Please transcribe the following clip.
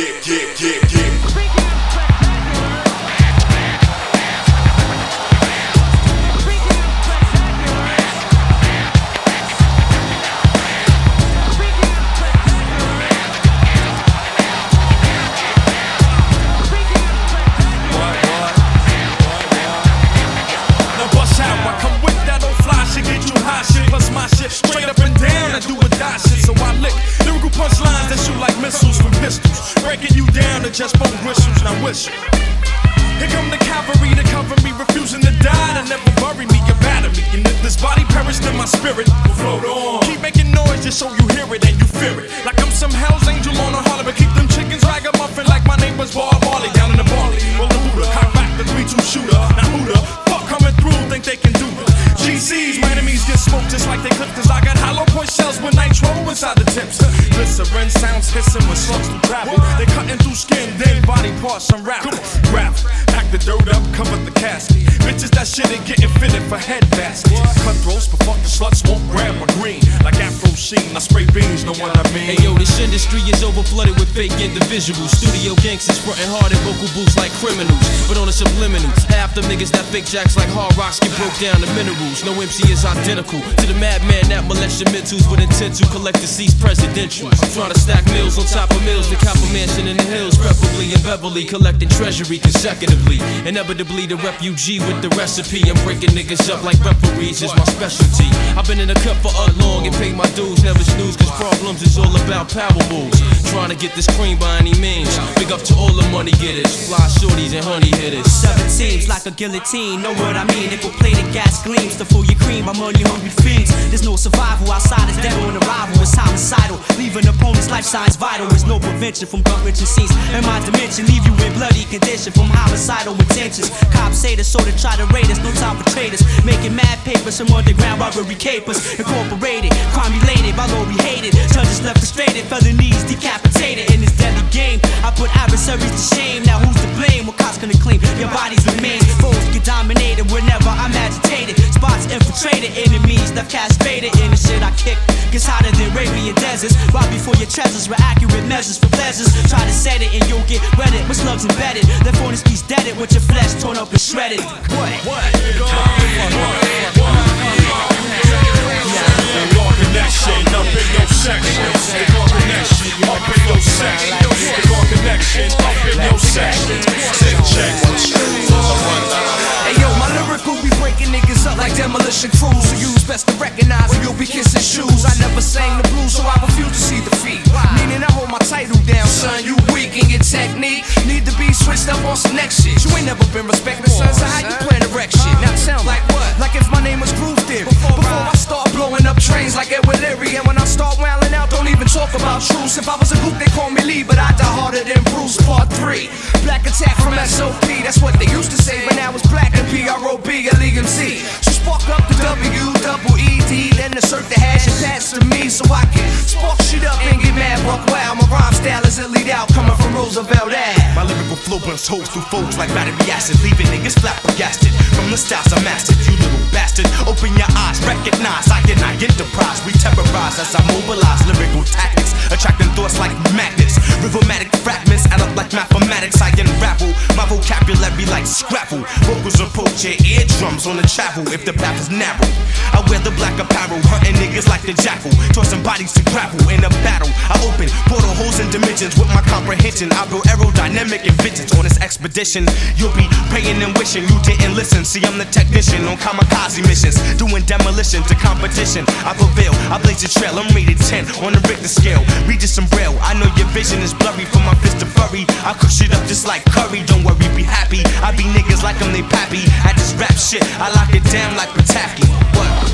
get, get, get, to just bone bristles. Now whistle. Here come the cavalry to cover me, refusing to die, to never bury me, you batter me. And if this body perished, then my spirit will float on. Keep making noise just so you hear it and you fear it. Like I'm some hell's angel on a Harley, but keep them chickens ragamuffin like my name was Bob Marley Glycerin sounds hissing when slugs through travel. They cutting through skin, then body parts unravel. Rap, pack the dirt up, cover the casket. Bitches that shit ain't getting fitted for head baskets. Cutthroats, but fuck the sluts won't grab my green. Like Afro Sheen, I spray beans, know what I mean? Hey yo, this industry is overflooded with fake individuals. Studio gangsters frontin' hard at vocal booths like criminals. But on a subliminal, half the niggas that fake jacks like hard rocks get broke down to minerals. No MC is identical to the madman that molest your mentals with intent to collect deceased I'm trying to stack mills on top of mills, the copper mansion in the hills, preferably in Beverly, collecting treasury consecutively. Inevitably, the refugee with the recipe. I'm breaking niggas up like referees is my specialty. I've been in the cup for a long and paid my dues, never snooze, cause problems is all about power moves. Trying to get this cream by any means. Big up to all the money getters, fly shorties and honey hitters. Seven seems like a guillotine, know what I mean? Nickel plated gas gleams to fool your cream by money hungry fiends. There's no survival outside, it's dead on it's homicidal. Leaving opponent's life signs vital, there's no prevention from gut wrenching scenes. In my dimension, leave you in bloody condition from homicidal intentions. Cops say this, so they try to raid us, no time for traders. Making mad papers from underground robbery capers. Incorporated, crime related, by law we hated. Judges left frustrated, felonies decapitated. In this deadly game, I put adversaries to shame. Now who's to blame? What cops gonna claim? Your bodies remain. Foes get dominated whenever I'm agitated. Spots infiltrated, enemies left castrated. In the shit I kick gets hotter than Arabian deserts. Treasures with accurate measures for pleasures. Try to set it and you'll get wetted with slugs embedded. Left on this piece deaded with your flesh torn up and shredded. What? What? connection up in your section. Up in your section. Insert the hash and pass to me so I can spark shit up and get mad, buck wow. My rhyme style is elite out, coming from Roosevelt Ave. My lyrical flow burns holes through folks like battery acid, leaving niggas flabbergasted. From the styles I mastered, you little bastard. Open your eyes, recognize I and I enterprise. We terrorize as I mobilize lyrical tactics, attracting thoughts like magnets. Rhythmatic fragments add up like mathematics. I unravel my vocabulary like scrabble. Vocals approach your eardrums on the travel if the path is narrow. I wear the black apparel, hunting niggas like the jackal, tossing bodies to gravel in a battle. I open portal holes in dimensions with my comprehension. I build aerodynamic inventions on this expedition. You'll be praying and wishing you didn't listen. See, I'm the technician on kamikaze missions, doing demolition to competition. I prevail, I blaze a trail. I'm rated 10 on the Richter scale. Regis and Braille, I know your vision is blurry from my fist to furry. I cook shit up just like curry. Don't worry. I be niggas like I'm they pappy. At this rap shit, I lock it down like Pataki. What?